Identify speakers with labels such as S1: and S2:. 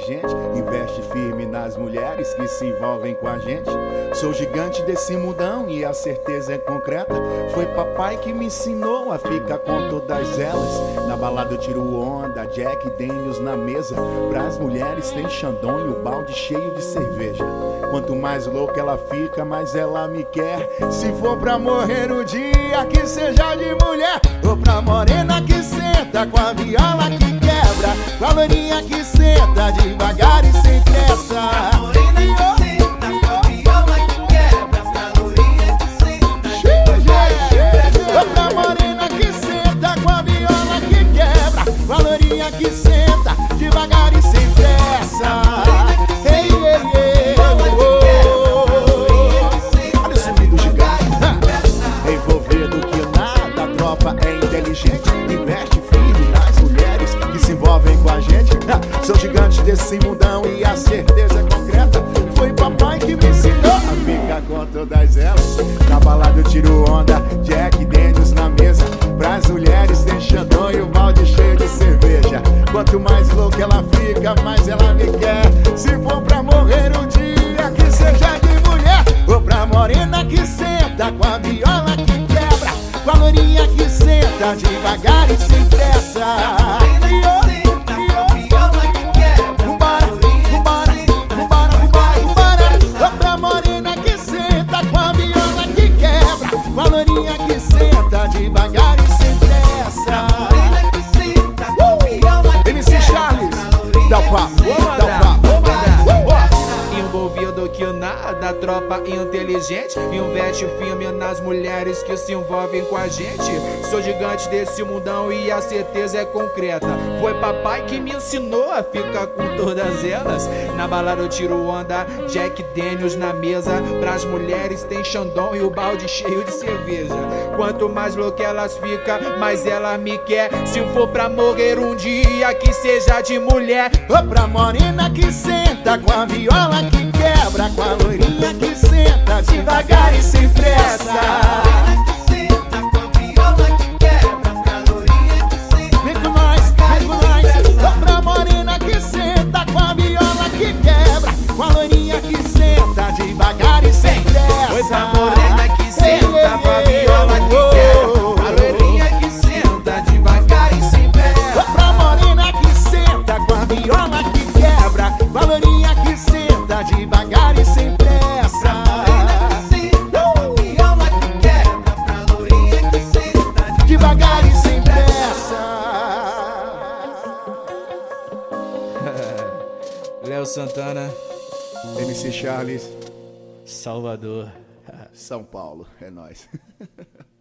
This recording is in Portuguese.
S1: gente. Investe firme nas mulheres que se envolvem com a gente. Sou gigante desse mundão e a certeza é concreta. Foi papai que me ensinou a ficar com todas elas. Na balada eu tiro onda, Jack Daniels na mesa. Pras mulheres tem Xandão e o balde cheio de cerveja. Quanto mais louca ela fica, mais ela me quer. Se for pra morrer o dia, que seja de mulher. Ou pra morena que senta com a viola. Com a loirinha que senta devagar e sem pressa.
S2: Morena que senta devagar e sem pressa
S1: Ou pra morena que senta com a viola que quebra. Com a loirinha que senta devagar e sem pressa. Ei, ei, ei, oh. Olha o sumido gigante. Envolvido que nada, a tropa é inteligente. Mundão e a certeza concreta. Foi papai que me ensinou a ficar com todas elas. Na balada eu tiro onda, Jack Daniels na mesa. Pras mulheres tem Xandão e o balde cheio de cerveja. Quanto mais louca ela fica, mais ela me quer. Se for pra morrer um dia, que seja de mulher. Ou pra morena que senta com a viola que quebra. Com a loirinha que senta devagar e sem pressa.
S3: Envolvido que nada, tropa inteligente Investe firme nas mulheres que se envolvem com a gente. Sou gigante desse mundão e a certeza é concreta. Foi papai que me ensinou a ficar com todas elas. Na balada eu tiro onda, Jack Daniels na mesa. Pras mulheres tem Xandão e o balde cheio de cerveja. Quanto mais louca elas ficam, mais ela me quer. Se for pra morrer um dia, que seja de mulher.
S1: Ou pra morena que senta com a viola que quebra. Com a loirinha que senta devagar e sem pressa.
S2: Com a
S1: loirinha que senta devagar e sem pressa.
S3: Oi pra Léo Santana,
S1: MC Charles,
S3: Salvador.
S1: São Paulo, é nóis.